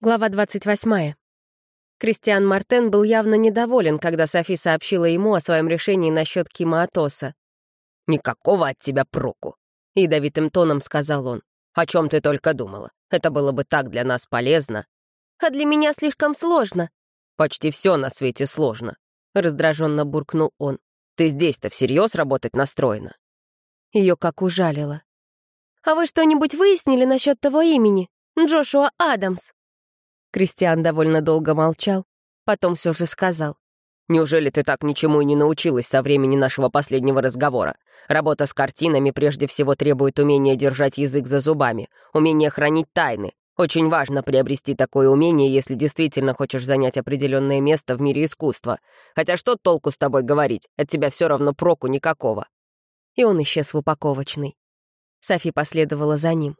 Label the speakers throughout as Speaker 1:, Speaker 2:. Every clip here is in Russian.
Speaker 1: Глава 28. Кристиан Мартен был явно недоволен, когда Софи сообщила ему о своем решении насчет Кима Атоса.
Speaker 2: «Никакого от тебя проку», — ядовитым тоном сказал он. «О чем ты только думала? Это было бы так для нас полезно».
Speaker 1: «А для меня слишком сложно».
Speaker 2: «Почти все на свете сложно», — раздраженно буркнул он. «Ты здесь-то всерьез работать настроена?»
Speaker 1: Ее как ужалило. «А вы что-нибудь выяснили насчет того имени? Джошуа Адамс?» Кристиан довольно долго молчал, потом все же сказал.
Speaker 2: «Неужели ты так ничему и не научилась со времени нашего последнего разговора? Работа с картинами прежде всего требует умения держать язык за зубами, умения хранить тайны. Очень важно приобрести такое умение, если действительно хочешь занять определенное место в мире искусства. Хотя что толку с тобой говорить? От тебя все равно проку никакого».
Speaker 1: И он исчез в упаковочной. Софи последовала за ним.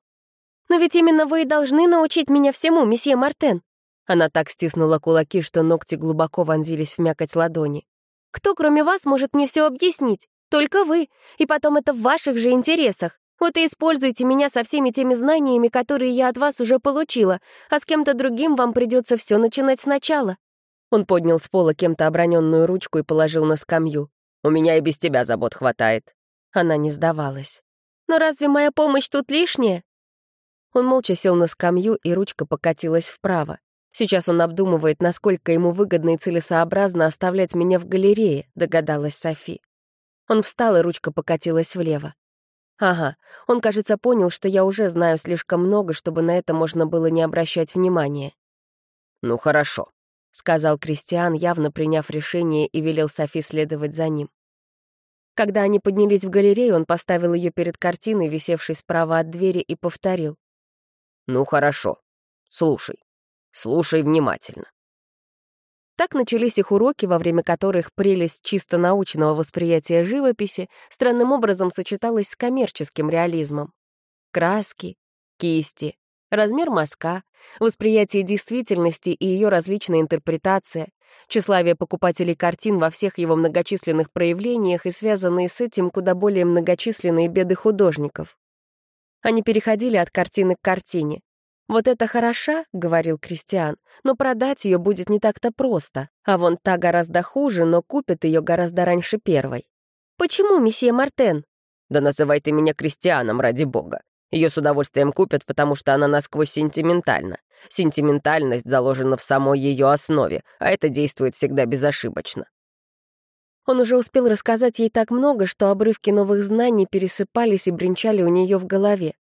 Speaker 1: «Но ведь именно вы и должны научить меня всему, месье Мартен!» Она так стиснула кулаки, что ногти глубоко вонзились в мякоть ладони. «Кто, кроме вас, может мне все объяснить? Только вы. И потом это в ваших же интересах. Вот и используйте меня со всеми теми знаниями, которые я от вас уже получила, а с кем-то другим вам придется все начинать сначала». Он поднял с пола кем-то оброненную ручку и положил на скамью.
Speaker 2: «У меня и без тебя забот хватает».
Speaker 1: Она не сдавалась. «Но разве моя помощь тут лишняя?» Он молча сел на скамью, и ручка покатилась вправо. Сейчас он обдумывает, насколько ему выгодно и целесообразно оставлять меня в галерее, догадалась Софи. Он встал, и ручка покатилась влево. Ага, он, кажется, понял, что я уже знаю слишком много, чтобы на это можно было не обращать внимания.
Speaker 2: «Ну, хорошо», — сказал Кристиан, явно приняв решение и велел Софи следовать за ним.
Speaker 1: Когда они поднялись в галерею, он поставил ее перед картиной, висевшей справа от двери, и повторил.
Speaker 2: «Ну хорошо. Слушай. Слушай внимательно».
Speaker 1: Так начались их уроки, во время которых прелесть чисто научного восприятия живописи странным образом сочеталась с коммерческим реализмом. Краски, кисти, размер мазка, восприятие действительности и ее различная интерпретация, тщеславие покупателей картин во всех его многочисленных проявлениях и связанные с этим куда более многочисленные беды художников. Они переходили от картины к картине. «Вот это хороша», — говорил Кристиан, «но продать ее будет не так-то просто, а вон та гораздо хуже, но купит ее гораздо раньше первой». «Почему, месье Мартен?»
Speaker 2: «Да называй ты меня Кристианом, ради бога. Ее с удовольствием купят, потому что она насквозь сентиментальна. Сентиментальность заложена в самой ее основе, а это действует всегда безошибочно.
Speaker 1: Он уже успел рассказать ей так много, что обрывки новых знаний пересыпались и бренчали у нее в голове.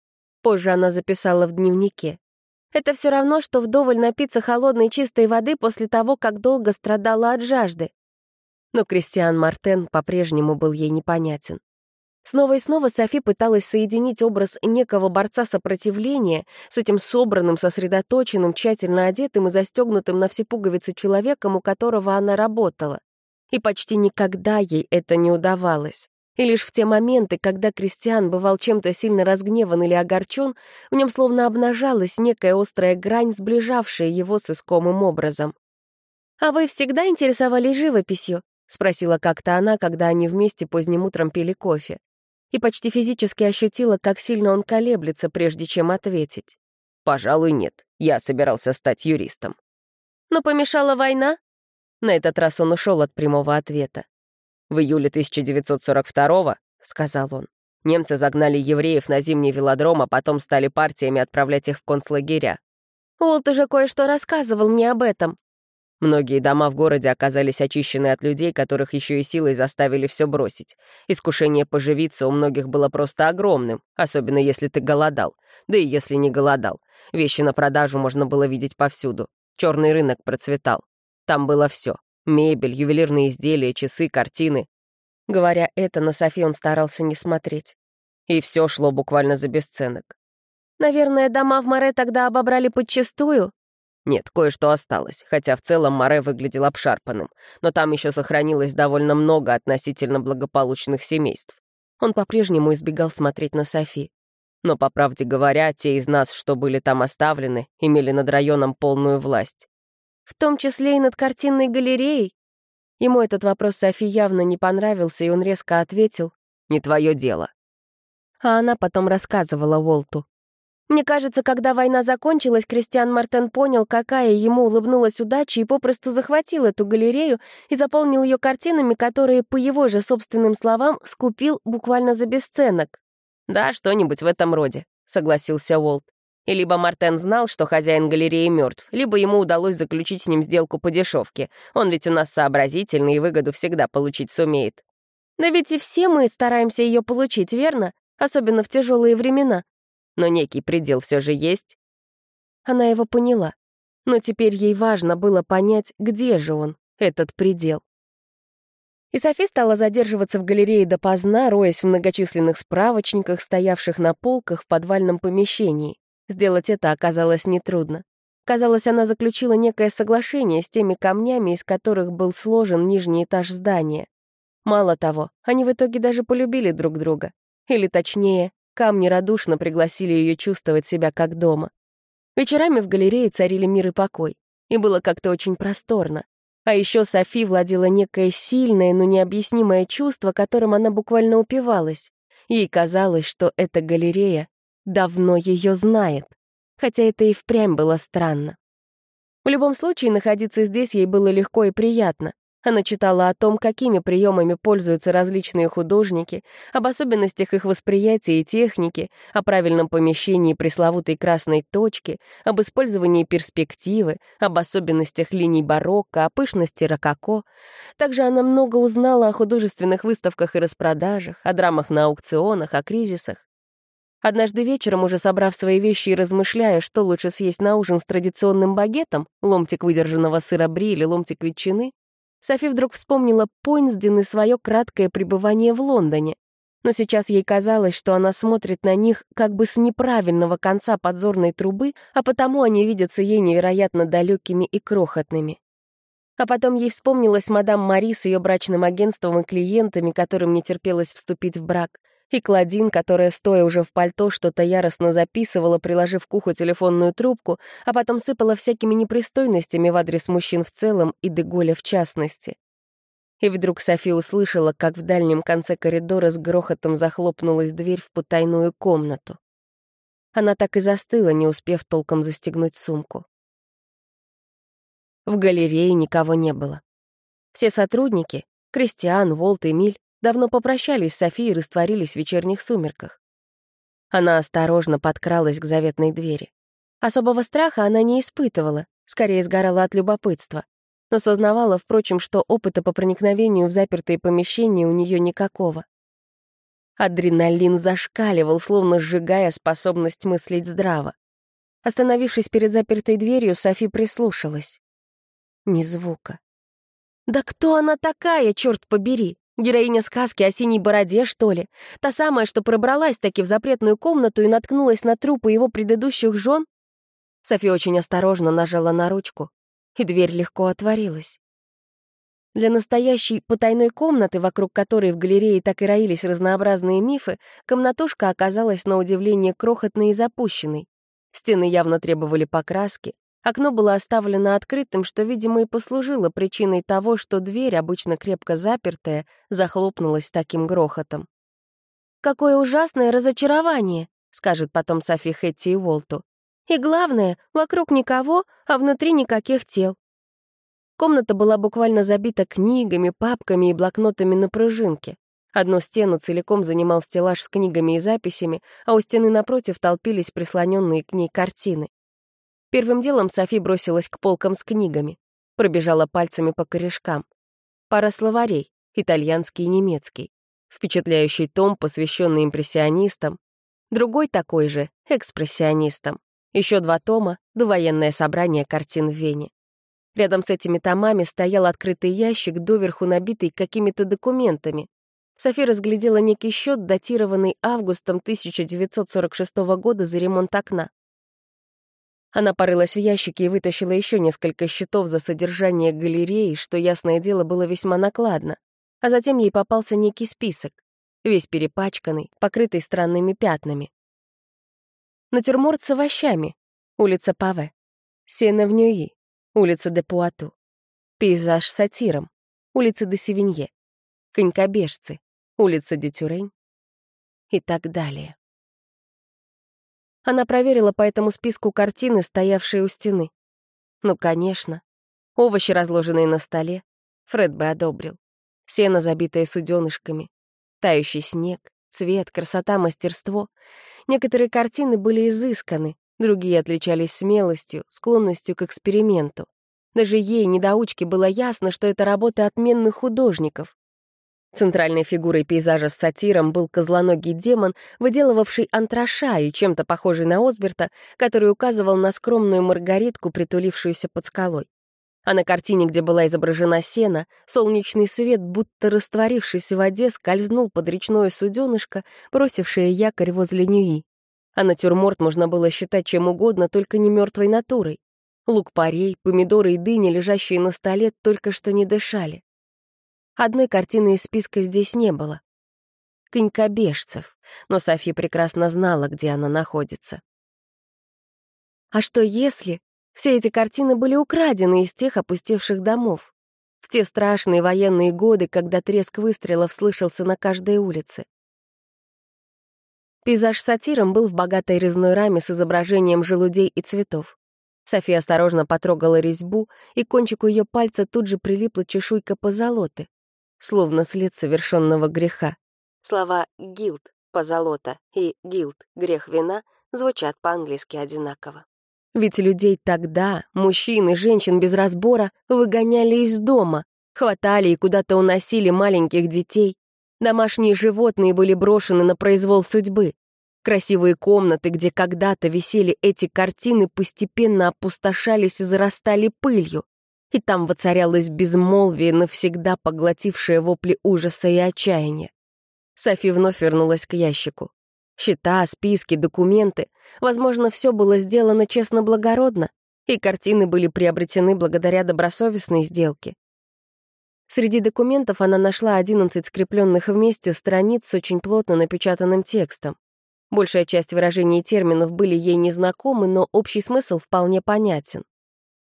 Speaker 1: Позже она записала в дневнике. Это все равно, что вдоволь напиться холодной чистой воды после того, как долго страдала от жажды. Но Кристиан Мартен по-прежнему был ей непонятен. Снова и снова Софи пыталась соединить образ некого борца сопротивления с этим собранным, сосредоточенным, тщательно одетым и застегнутым на все пуговицы человеком, у которого она работала и почти никогда ей это не удавалось. И лишь в те моменты, когда Кристиан бывал чем-то сильно разгневан или огорчен, в нем словно обнажалась некая острая грань, сближавшая его с искомым образом. «А вы всегда интересовались живописью?» — спросила как-то она, когда они вместе поздним утром пили кофе. И почти физически ощутила, как сильно он колеблется, прежде чем ответить.
Speaker 2: «Пожалуй, нет. Я собирался стать юристом».
Speaker 1: «Но помешала война?» На этот раз он ушел от прямого ответа.
Speaker 2: «В июле 1942-го», — сказал он, немцы загнали евреев на зимний велодром, а потом стали партиями отправлять их в концлагеря.
Speaker 1: Уолт уже кое-что рассказывал мне об этом.
Speaker 2: Многие дома в городе оказались очищены от людей, которых еще и силой заставили все бросить. Искушение поживиться у многих было просто огромным, особенно если ты голодал. Да и если не голодал. Вещи на продажу можно было видеть повсюду. Черный рынок процветал. Там было все: Мебель, ювелирные изделия, часы, картины.
Speaker 1: Говоря это, на Софи он старался не смотреть.
Speaker 2: И все шло буквально за бесценок.
Speaker 1: «Наверное, дома в Море тогда обобрали подчистую?»
Speaker 2: Нет, кое-что осталось, хотя в целом Море выглядел обшарпанным, но там еще сохранилось довольно много относительно благополучных семейств.
Speaker 1: Он по-прежнему избегал смотреть на Софи.
Speaker 2: Но, по правде говоря, те из нас, что были там оставлены, имели над районом полную власть.
Speaker 1: В том числе и над картинной галереей? Ему этот вопрос Софи явно не понравился, и он резко ответил
Speaker 2: «Не твое дело».
Speaker 1: А она потом рассказывала Уолту. Мне кажется, когда война закончилась, Кристиан Мартен понял, какая ему улыбнулась удача и попросту захватил эту галерею и заполнил ее картинами, которые, по его же собственным словам, скупил буквально за бесценок.
Speaker 2: «Да, что-нибудь в этом роде», — согласился Уолт. И либо Мартен знал, что хозяин галереи мертв, либо ему удалось заключить с ним сделку по дешевке. Он ведь у нас сообразительный и выгоду всегда получить сумеет.
Speaker 1: Да ведь и все мы стараемся ее получить, верно? Особенно в тяжелые времена
Speaker 2: но некий предел все же есть.
Speaker 1: Она его поняла, но теперь ей важно было понять, где же он, этот предел. И Софи стала задерживаться в галерее допоздна, роясь в многочисленных справочниках, стоявших на полках в подвальном помещении. Сделать это оказалось нетрудно. Казалось, она заключила некое соглашение с теми камнями, из которых был сложен нижний этаж здания. Мало того, они в итоге даже полюбили друг друга. Или точнее, Камни радушно пригласили ее чувствовать себя как дома. Вечерами в галерее царили мир и покой, и было как-то очень просторно. А еще Софи владела некое сильное, но необъяснимое чувство, которым она буквально упивалась. Ей казалось, что эта галерея давно ее знает, хотя это и впрямь было странно. В любом случае, находиться здесь ей было легко и приятно. Она читала о том, какими приемами пользуются различные художники, об особенностях их восприятия и техники, о правильном помещении пресловутой красной точки, об использовании перспективы, об особенностях линий барокко, о пышности рококо. Также она много узнала о художественных выставках и распродажах, о драмах на аукционах, о кризисах. Однажды вечером, уже собрав свои вещи и размышляя, что лучше съесть на ужин с традиционным багетом, ломтик выдержанного сыра бри или ломтик ветчины, Софи вдруг вспомнила Пойнсден и свое краткое пребывание в Лондоне. Но сейчас ей казалось, что она смотрит на них как бы с неправильного конца подзорной трубы, а потому они видятся ей невероятно далекими и крохотными. А потом ей вспомнилась мадам Мари с ее брачным агентством и клиентами, которым не терпелось вступить в брак — и Кладин, которая, стоя уже в пальто, что-то яростно записывала, приложив к уху телефонную трубку, а потом сыпала всякими непристойностями в адрес мужчин в целом и Деголя в частности. И вдруг Софи услышала, как в дальнем конце коридора с грохотом захлопнулась дверь в потайную комнату. Она так и застыла, не успев толком застегнуть сумку. В галерее никого не было. Все сотрудники — Кристиан, Волт, Эмиль давно попрощались с Софией и растворились в вечерних сумерках. Она осторожно подкралась к заветной двери. Особого страха она не испытывала, скорее сгорала от любопытства, но сознавала, впрочем, что опыта по проникновению в запертые помещения у нее никакого. Адреналин зашкаливал, словно сжигая способность мыслить здраво. Остановившись перед запертой дверью, Софи прислушалась. Ни звука. «Да кто она такая, черт побери? Героиня сказки о синей бороде, что ли? Та самая, что пробралась таки в запретную комнату и наткнулась на трупы его предыдущих жен? София очень осторожно нажала на ручку, и дверь легко отворилась. Для настоящей потайной комнаты, вокруг которой в галерее так и роились разнообразные мифы, комнатушка оказалась на удивление крохотной и запущенной. Стены явно требовали покраски, Окно было оставлено открытым, что, видимо, и послужило причиной того, что дверь, обычно крепко запертая, захлопнулась таким грохотом. «Какое ужасное разочарование!» — скажет потом Софи Хэтти и Волту. «И главное, вокруг никого, а внутри никаких тел». Комната была буквально забита книгами, папками и блокнотами на пружинке. Одну стену целиком занимал стеллаж с книгами и записями, а у стены напротив толпились прислоненные к ней картины. Первым делом Софи бросилась к полкам с книгами, пробежала пальцами по корешкам. Пара словарей, итальянский и немецкий. Впечатляющий том, посвященный импрессионистам. Другой такой же, экспрессионистам. Еще два тома, довоенное собрание картин в Вене. Рядом с этими томами стоял открытый ящик, доверху набитый какими-то документами. Софи разглядела некий счет, датированный августом 1946 года за ремонт окна. Она порылась в ящике и вытащила еще несколько счетов за содержание галереи, что, ясное дело, было весьма накладно. А затем ей попался некий список, весь перепачканный, покрытый странными пятнами. Натюрморт с овощами, улица Паве. Сена-в-Нюи, улица де Пуату. Пейзаж с сатиром, улица де Севинье. Конькобежцы, улица де Тюрень и так далее. Она проверила по этому списку картины, стоявшие у стены. Ну, конечно. Овощи, разложенные на столе. Фред бы одобрил. Сено, забитое суденышками. Тающий снег, цвет, красота, мастерство. Некоторые картины были изысканы, другие отличались смелостью, склонностью к эксперименту. Даже ей, недоучке, было ясно, что это работа отменных художников. Центральной фигурой пейзажа с сатиром был козлоногий демон, выделывавший антраша и чем-то похожий на Осберта, который указывал на скромную маргаритку, притулившуюся под скалой. А на картине, где была изображена сена, солнечный свет, будто растворившись в воде, скользнул под речное суденышко, бросившее якорь возле Ньюи. А натюрморт можно было считать чем угодно, только не мертвой натурой. Лук-порей, помидоры и дыни, лежащие на столе, только что не дышали. Одной картины из списка здесь не было. Конькобежцев, но Софи прекрасно знала, где она находится. А что если все эти картины были украдены из тех опустевших домов? В те страшные военные годы, когда треск выстрелов слышался на каждой улице. Пейзаж с сатиром был в богатой резной раме с изображением желудей и цветов. София осторожно потрогала резьбу, и кончику ее пальца тут же прилипла чешуйка позолоты, словно след совершенного греха. Слова «гилд» — позолота и «гилд» — грех вина звучат по-английски одинаково. Ведь людей тогда, мужчин и женщин без разбора, выгоняли из дома, хватали и куда-то уносили маленьких детей. Домашние животные были брошены на произвол судьбы. Красивые комнаты, где когда-то висели эти картины, постепенно опустошались и зарастали пылью. И там воцарялось безмолвие, навсегда поглотившее вопли ужаса и отчаяния. Софи вновь вернулась к ящику. Счета, списки, документы. Возможно, все было сделано честно-благородно, и картины были приобретены благодаря добросовестной сделке. Среди документов она нашла 11 скрепленных вместе страниц с очень плотно напечатанным текстом. Большая часть выражений и терминов были ей незнакомы, но общий смысл вполне понятен.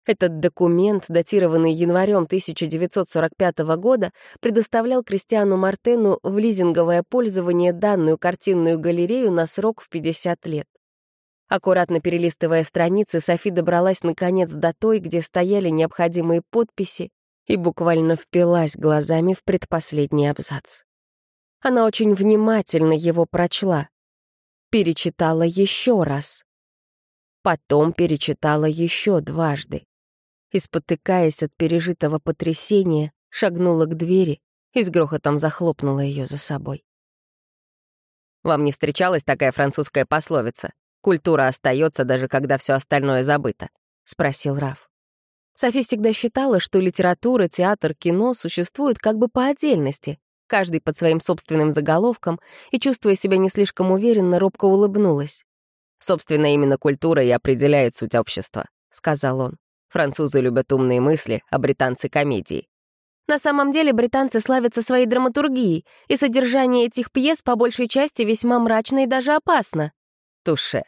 Speaker 1: Этот документ, датированный январем 1945 года, предоставлял Кристиану Мартену в лизинговое пользование данную картинную галерею на срок в 50 лет. Аккуратно перелистывая страницы, Софи добралась наконец до той, где стояли необходимые подписи, и буквально впилась глазами в предпоследний абзац. Она очень внимательно его прочла, перечитала еще раз. Потом перечитала еще дважды. И, спотыкаясь от пережитого потрясения, шагнула к двери и с грохотом захлопнула ее за собой. Вам не встречалась такая французская пословица? Культура остается, даже когда все остальное забыто, спросил Раф. Софи всегда считала, что литература, театр, кино существуют как бы по отдельности, каждый под своим собственным заголовком, и, чувствуя себя не слишком уверенно, робко улыбнулась. «Собственно, именно культура и определяет суть общества», — сказал он. «Французы любят умные мысли, а британцы — комедии». На самом деле британцы славятся своей драматургией, и содержание этих пьес по большей части весьма мрачно и даже опасно. Туше.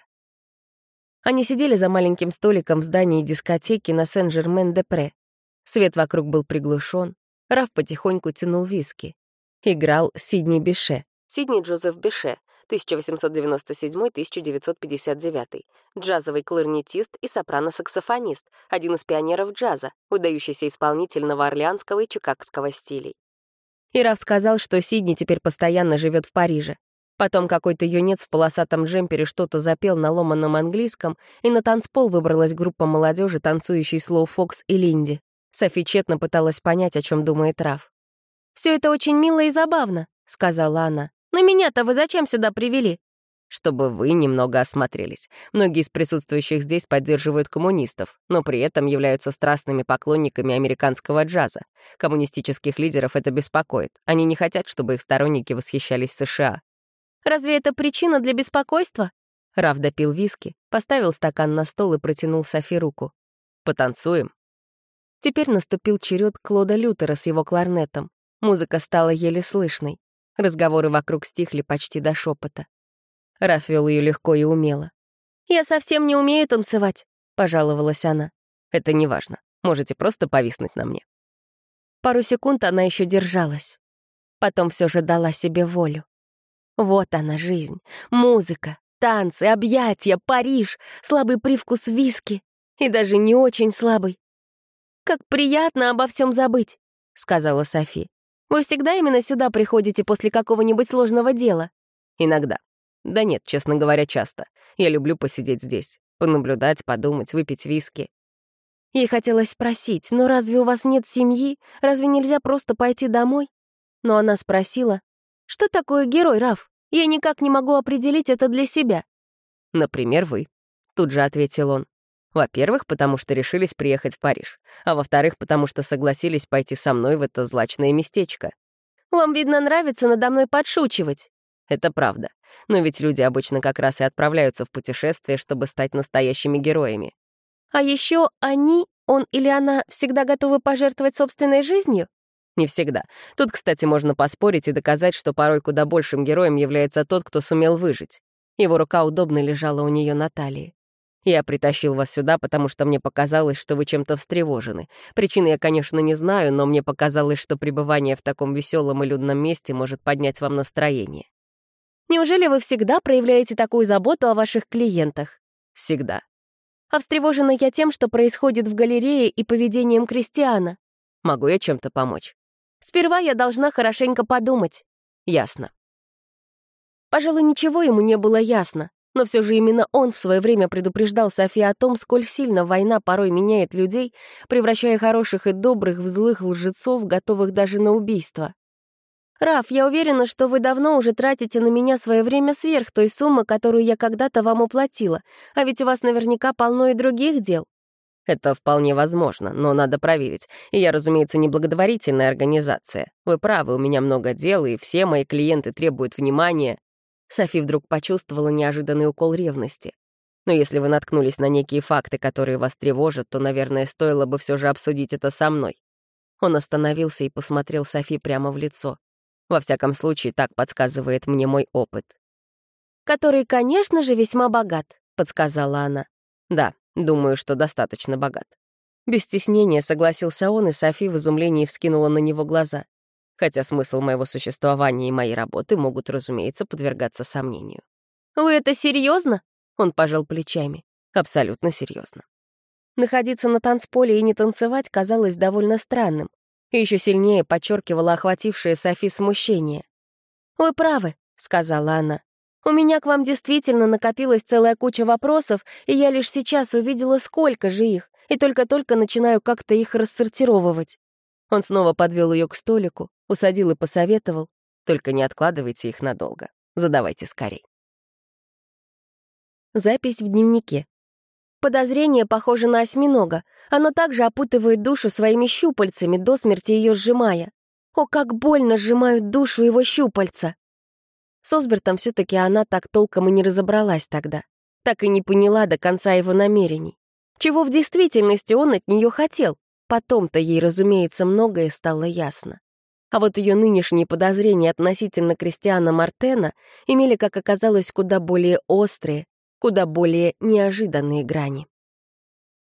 Speaker 1: Они сидели за маленьким столиком в здании дискотеки на Сен-Жермен-де-Пре. Свет вокруг был приглушен. Раф потихоньку тянул виски. Играл Сидни Беше. Сидни Джозеф Беше, 1897-1959. Джазовый кларнетист и сопрано-саксофонист, один из пионеров джаза, выдающийся исполнитель новоорлеанского и чикагского стилей. Ираф сказал, что Сидни теперь постоянно живет в Париже. Потом какой-то юнец в полосатом джемпере что-то запел на ломаном английском, и на танцпол выбралась группа молодежи, танцующей Слоу Фокс и Линди. Софи тщетно пыталась понять, о чем думает Раф. «Все это очень мило и забавно», — сказала она. «Но меня-то вы зачем сюда привели?» чтобы вы немного осмотрелись. Многие из присутствующих здесь поддерживают коммунистов, но при этом являются страстными поклонниками американского джаза. Коммунистических лидеров это беспокоит. Они не хотят, чтобы их сторонники восхищались США. «Разве это причина для беспокойства?» Раф допил виски, поставил стакан на стол и протянул Софи руку. «Потанцуем?» Теперь наступил черед Клода Лютера с его кларнетом. Музыка стала еле слышной. Разговоры вокруг стихли почти до шепота. Раф вел ее легко и умело. «Я совсем не умею танцевать», — пожаловалась она. «Это не важно. Можете просто повиснуть на мне». Пару секунд она еще держалась. Потом все же дала себе волю. Вот она, жизнь, музыка, танцы, объятия, Париж, слабый привкус виски. И даже не очень слабый. «Как приятно обо всем забыть», — сказала Софи. «Вы всегда именно сюда приходите после какого-нибудь сложного дела?»
Speaker 2: «Иногда. Да нет, честно говоря, часто. Я люблю посидеть здесь, понаблюдать, подумать, выпить виски.
Speaker 1: Ей хотелось спросить, но разве у вас нет семьи? Разве нельзя просто пойти домой? Но она спросила, что такое герой, Раф? Я никак не могу определить это для себя.
Speaker 2: Например, вы. Тут же ответил он. Во-первых, потому что решились приехать в Париж, а во-вторых, потому что согласились пойти со мной в это злачное местечко.
Speaker 1: Вам, видно, нравится надо мной подшучивать.
Speaker 2: Это правда. Но ведь люди обычно как раз и отправляются в путешествие, чтобы стать настоящими героями.
Speaker 1: А еще они, он или она, всегда готовы пожертвовать собственной жизнью?
Speaker 2: Не всегда. Тут, кстати, можно поспорить и доказать, что порой куда большим героем является тот, кто сумел выжить. Его рука удобно лежала у нее на талии. Я притащил вас сюда, потому что мне показалось, что вы чем-то встревожены. Причины я, конечно, не знаю, но мне показалось, что пребывание в таком веселом и людном месте может поднять вам настроение.
Speaker 1: Неужели вы всегда проявляете такую заботу о ваших клиентах?
Speaker 2: Всегда.
Speaker 1: А встревожена я тем, что происходит в галерее и поведением Кристиана.
Speaker 2: Могу я чем-то помочь?
Speaker 1: Сперва я должна хорошенько подумать.
Speaker 2: Ясно.
Speaker 1: Пожалуй, ничего ему не было ясно, но все же именно он в свое время предупреждал Софи о том, сколь сильно война порой меняет людей, превращая хороших и добрых в злых лжецов, готовых даже на убийство. «Раф, я уверена, что вы давно уже тратите на меня свое время сверх той суммы, которую я когда-то вам уплатила, а ведь у вас наверняка полно и других дел».
Speaker 2: Это вполне возможно, но надо проверить. И я, разумеется, не благотворительная организация. Вы правы, у меня много дел, и все мои клиенты требуют внимания. Софи вдруг почувствовала неожиданный укол ревности. Но если вы наткнулись на некие факты, которые вас тревожат, то, наверное, стоило бы все же обсудить это со мной. Он остановился и посмотрел Софи прямо в лицо. Во всяком случае, так подсказывает мне мой опыт.
Speaker 1: «Который, конечно же, весьма богат», — подсказала она.
Speaker 2: «Да, думаю, что достаточно богат». Без стеснения согласился он, и Софи в изумлении вскинула на него глаза. Хотя смысл моего существования и моей работы могут, разумеется, подвергаться сомнению.
Speaker 1: «Вы это серьезно?
Speaker 2: Он пожал плечами. Абсолютно серьезно.
Speaker 1: Находиться на танцполе и не танцевать казалось довольно странным и еще сильнее подчеркивала охватившее Софи смущение. «Вы правы», — сказала она. «У меня к вам действительно накопилась целая куча вопросов, и я лишь сейчас увидела, сколько же их, и только-только начинаю как-то их рассортировывать».
Speaker 2: Он снова подвел ее к столику, усадил и посоветовал. «Только не откладывайте их надолго. Задавайте скорей».
Speaker 1: Запись в дневнике. Подозрение похоже на осьминога. Оно также опутывает душу своими щупальцами, до смерти ее сжимая. О, как больно сжимают душу его щупальца! С Осбертом все-таки она так толком и не разобралась тогда. Так и не поняла до конца его намерений. Чего в действительности он от нее хотел? Потом-то ей, разумеется, многое стало ясно. А вот ее нынешние подозрения относительно Кристиана Мартена имели, как оказалось, куда более острые, куда более неожиданные грани.